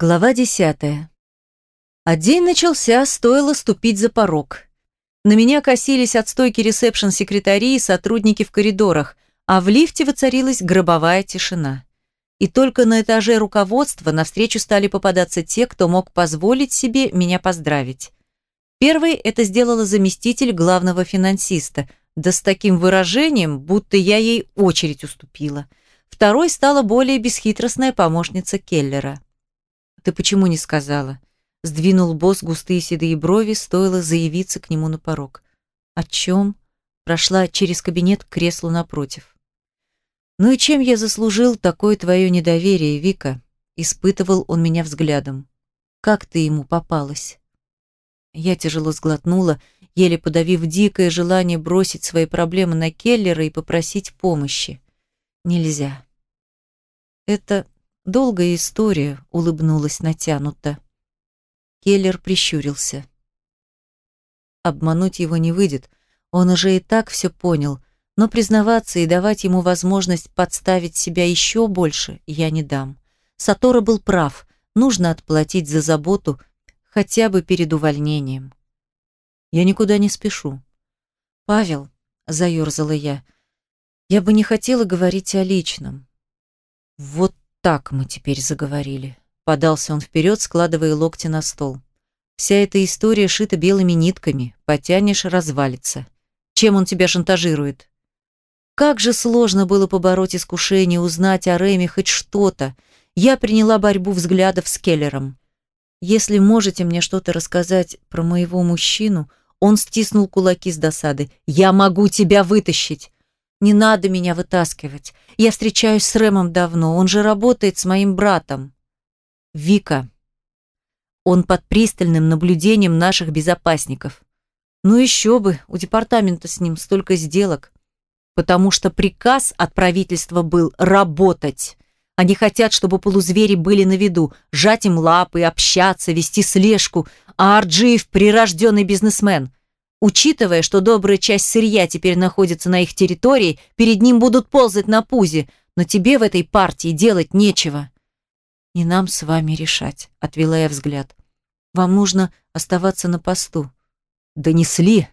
Глава десятая. А день начался, стоило ступить за порог. На меня косились от стойки ресепшн секретари и сотрудники в коридорах, а в лифте воцарилась гробовая тишина. И только на этаже руководства навстречу стали попадаться те, кто мог позволить себе меня поздравить. Первый это сделала заместитель главного финансиста, да с таким выражением, будто я ей очередь уступила. Второй стала более бесхитростная помощница Келлера. «Ты почему не сказала?» Сдвинул босс густые седые брови, стоило заявиться к нему на порог. «О чем?» Прошла через кабинет к креслу напротив. «Ну и чем я заслужил такое твое недоверие, Вика?» Испытывал он меня взглядом. «Как ты ему попалась?» Я тяжело сглотнула, еле подавив дикое желание бросить свои проблемы на Келлера и попросить помощи. Нельзя. Это «Долгая история», — улыбнулась натянуто. Келлер прищурился. Обмануть его не выйдет, он уже и так все понял, но признаваться и давать ему возможность подставить себя еще больше я не дам. Сатора был прав, нужно отплатить за заботу хотя бы перед увольнением. Я никуда не спешу. «Павел», — заерзала я, — «я бы не хотела говорить о личном». «Вот так мы теперь заговорили. Подался он вперед, складывая локти на стол. Вся эта история шита белыми нитками. Потянешь – развалится. Чем он тебя шантажирует? Как же сложно было побороть искушение, узнать о Рэме хоть что-то. Я приняла борьбу взглядов с Келлером. Если можете мне что-то рассказать про моего мужчину, он стиснул кулаки с досады. Я могу тебя вытащить. Не надо меня вытаскивать. Я встречаюсь с Рэмом давно, он же работает с моим братом. Вика. Он под пристальным наблюдением наших безопасников. Ну еще бы, у департамента с ним столько сделок. Потому что приказ от правительства был работать. Они хотят, чтобы полузвери были на виду, жать им лапы, общаться, вести слежку. А Арджиев – прирожденный бизнесмен – Учитывая, что добрая часть сырья теперь находится на их территории, перед ним будут ползать на пузе, но тебе в этой партии делать нечего. Не нам с вами решать, отвела я взгляд. Вам нужно оставаться на посту. Донесли.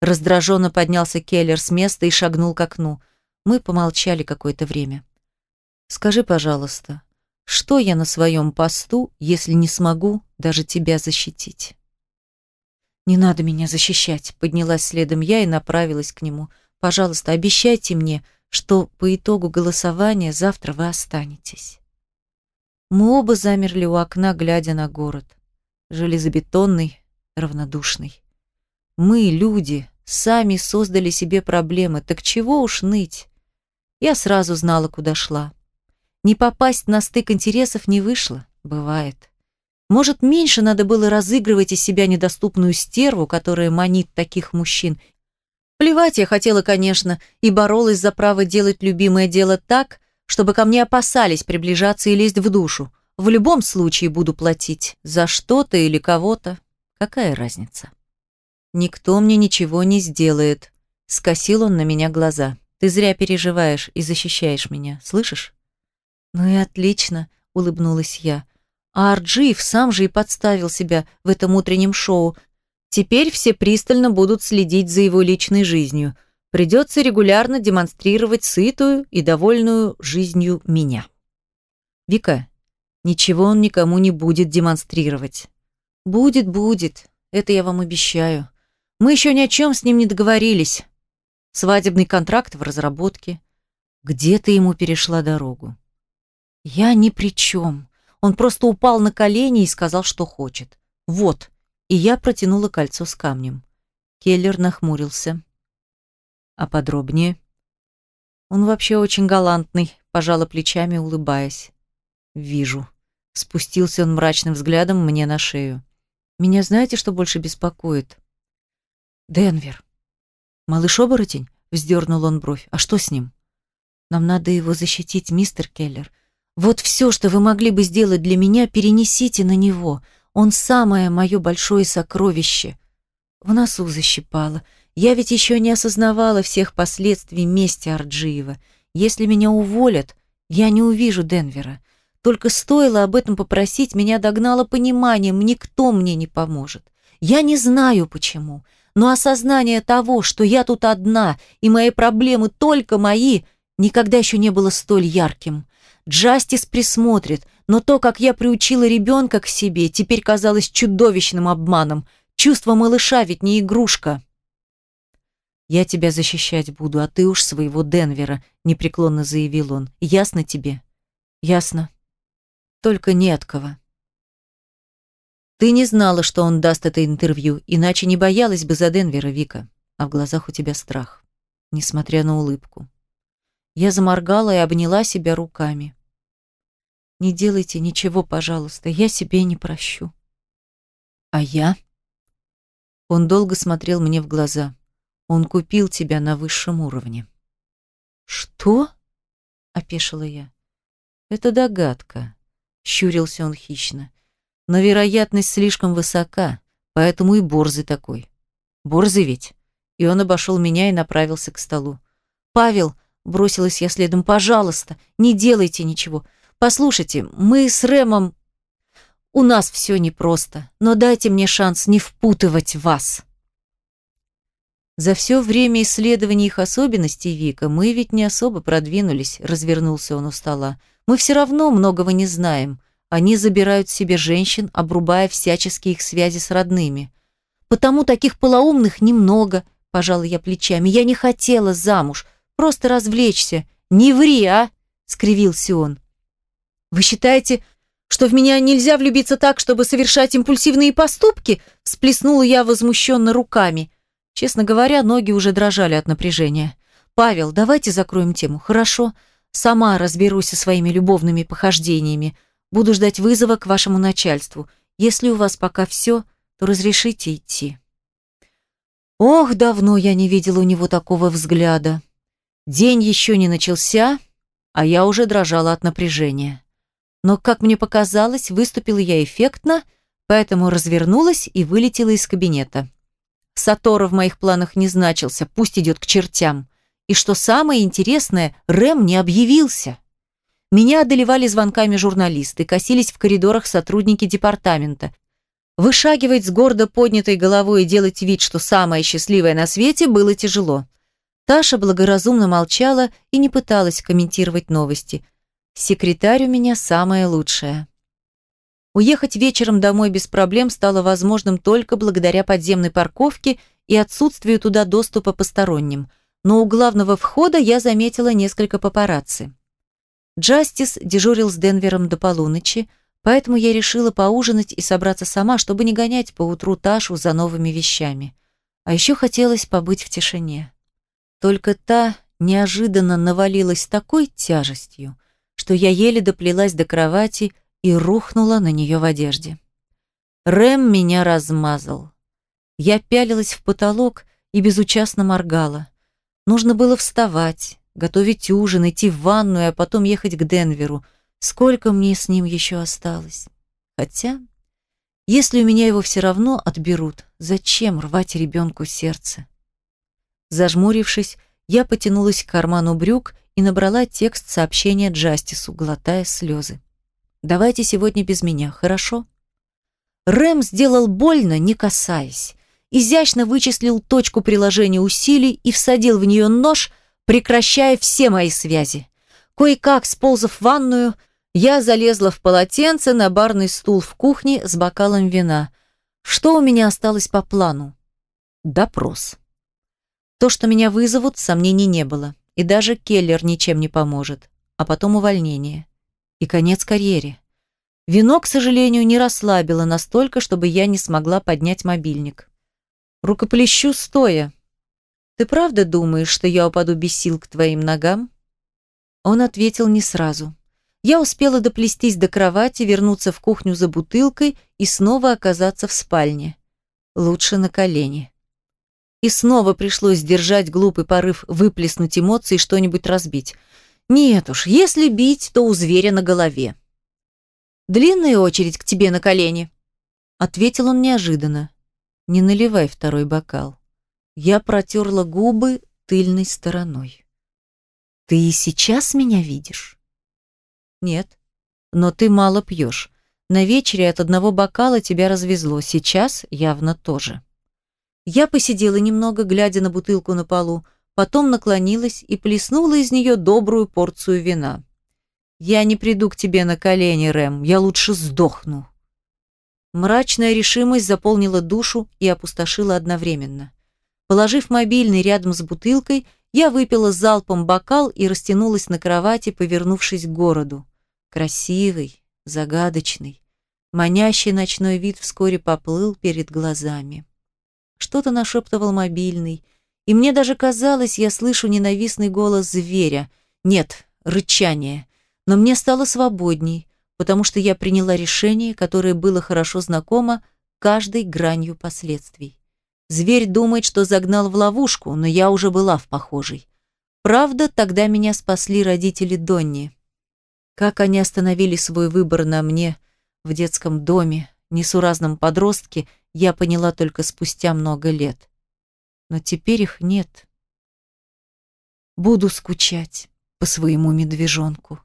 Раздраженно поднялся Келлер с места и шагнул к окну. Мы помолчали какое-то время. Скажи, пожалуйста, что я на своем посту, если не смогу даже тебя защитить? «Не надо меня защищать», — поднялась следом я и направилась к нему. «Пожалуйста, обещайте мне, что по итогу голосования завтра вы останетесь». Мы оба замерли у окна, глядя на город. Железобетонный, равнодушный. Мы, люди, сами создали себе проблемы, так чего уж ныть? Я сразу знала, куда шла. Не попасть на стык интересов не вышло, бывает. Может, меньше надо было разыгрывать из себя недоступную стерву, которая манит таких мужчин. Плевать я хотела, конечно, и боролась за право делать любимое дело так, чтобы ко мне опасались приближаться и лезть в душу. В любом случае буду платить. За что-то или кого-то. Какая разница? Никто мне ничего не сделает. Скосил он на меня глаза. Ты зря переживаешь и защищаешь меня, слышишь? Ну и отлично, улыбнулась я. А Арджиев сам же и подставил себя в этом утреннем шоу. Теперь все пристально будут следить за его личной жизнью. Придется регулярно демонстрировать сытую и довольную жизнью меня. Вика, ничего он никому не будет демонстрировать. Будет, будет, это я вам обещаю. Мы еще ни о чем с ним не договорились. Свадебный контракт в разработке. Где ты ему перешла дорогу? Я ни при чем. Он просто упал на колени и сказал, что хочет. Вот. И я протянула кольцо с камнем. Келлер нахмурился. А подробнее? Он вообще очень галантный, пожала плечами, улыбаясь. Вижу. Спустился он мрачным взглядом мне на шею. Меня знаете, что больше беспокоит? Денвер. Малыш-оборотень? Вздернул он бровь. А что с ним? Нам надо его защитить, мистер Келлер. Вот все, что вы могли бы сделать для меня, перенесите на него. Он самое мое большое сокровище. В носу защипало. Я ведь еще не осознавала всех последствий мести Арджиева. Если меня уволят, я не увижу Денвера. Только стоило об этом попросить, меня догнало пониманием, никто мне не поможет. Я не знаю почему, но осознание того, что я тут одна, и мои проблемы только мои, никогда еще не было столь ярким. Джастис присмотрит, но то, как я приучила ребенка к себе, теперь казалось чудовищным обманом. Чувство малыша ведь не игрушка. «Я тебя защищать буду, а ты уж своего Денвера», — непреклонно заявил он. «Ясно тебе?» «Ясно. Только не от кого». «Ты не знала, что он даст это интервью, иначе не боялась бы за Денвера, Вика. А в глазах у тебя страх, несмотря на улыбку». Я заморгала и обняла себя руками. «Не делайте ничего, пожалуйста, я себе не прощу». «А я?» Он долго смотрел мне в глаза. Он купил тебя на высшем уровне. Что? опешила я. Это догадка, щурился он хищно. Но вероятность слишком высока, поэтому и борзый такой. Борзый ведь. И он обошел меня и направился к столу. Павел, бросилась я следом, пожалуйста, не делайте ничего. Послушайте, мы с Рэмом у нас все непросто, но дайте мне шанс не впутывать вас. За все время исследования их особенностей, Вика, мы ведь не особо продвинулись, развернулся он у стола. Мы все равно многого не знаем. Они забирают себе женщин, обрубая всяческие их связи с родными. Потому таких полоумных немного, пожала я плечами. Я не хотела замуж, просто развлечься. Не ври, а? скривился он. Вы считаете, что в меня нельзя влюбиться так, чтобы совершать импульсивные поступки? Сплеснула я возмущенно руками. Честно говоря, ноги уже дрожали от напряжения. «Павел, давайте закроем тему, хорошо? Сама разберусь со своими любовными похождениями. Буду ждать вызова к вашему начальству. Если у вас пока все, то разрешите идти». Ох, давно я не видела у него такого взгляда. День еще не начался, а я уже дрожала от напряжения. Но, как мне показалось, выступила я эффектно, поэтому развернулась и вылетела из кабинета. Сатора в моих планах не значился, пусть идет к чертям. И что самое интересное, Рэм не объявился. Меня одолевали звонками журналисты, косились в коридорах сотрудники департамента. Вышагивать с гордо поднятой головой и делать вид, что самое счастливое на свете, было тяжело. Таша благоразумно молчала и не пыталась комментировать новости. Секретарь у меня самая лучшая. Уехать вечером домой без проблем стало возможным только благодаря подземной парковке и отсутствию туда доступа посторонним. Но у главного входа я заметила несколько папарацци. Джастис дежурил с Денвером до полуночи, поэтому я решила поужинать и собраться сама, чтобы не гонять по утру Ташу за новыми вещами. А еще хотелось побыть в тишине. Только та неожиданно навалилась такой тяжестью, что я еле доплелась до кровати и рухнула на нее в одежде. Рэм меня размазал. Я пялилась в потолок и безучастно моргала. Нужно было вставать, готовить ужин, идти в ванную, а потом ехать к Денверу. Сколько мне с ним еще осталось? Хотя, если у меня его все равно отберут, зачем рвать ребенку сердце? Зажмурившись, я потянулась к карману брюк и набрала текст сообщения Джастису, глотая слезы. Давайте сегодня без меня, хорошо? Рэм сделал больно, не касаясь. Изящно вычислил точку приложения усилий и всадил в нее нож, прекращая все мои связи. Кое-как, сползав в ванную, я залезла в полотенце на барный стул в кухне с бокалом вина. Что у меня осталось по плану? Допрос. То, что меня вызовут, сомнений не было. И даже Келлер ничем не поможет. А потом увольнение и конец карьере. Вино, к сожалению, не расслабило настолько, чтобы я не смогла поднять мобильник. Рукоплещу стоя. «Ты правда думаешь, что я упаду без сил к твоим ногам?» Он ответил не сразу. Я успела доплестись до кровати, вернуться в кухню за бутылкой и снова оказаться в спальне. Лучше на колени. И снова пришлось держать глупый порыв выплеснуть эмоции и что-нибудь разбить. Нет уж, если бить, то у зверя на голове. Длинная очередь к тебе на колени. Ответил он неожиданно. Не наливай второй бокал. Я протерла губы тыльной стороной. Ты и сейчас меня видишь? Нет. но ты мало пьешь. На вечере от одного бокала тебя развезло, сейчас явно тоже. Я посидела немного, глядя на бутылку на полу, потом наклонилась и плеснула из нее добрую порцию вина. «Я не приду к тебе на колени, Рэм, я лучше сдохну». Мрачная решимость заполнила душу и опустошила одновременно. Положив мобильный рядом с бутылкой, я выпила залпом бокал и растянулась на кровати, повернувшись к городу. Красивый, загадочный, манящий ночной вид вскоре поплыл перед глазами. Что-то нашептывал мобильный, и мне даже казалось, я слышу ненавистный голос зверя. Нет, рычание. Но мне стало свободней, потому что я приняла решение, которое было хорошо знакомо каждой гранью последствий. Зверь думает, что загнал в ловушку, но я уже была в похожей. Правда, тогда меня спасли родители Донни. Как они остановили свой выбор на мне в детском доме, несуразном подростке, я поняла только спустя много лет. Но теперь их нет. Буду скучать по своему медвежонку.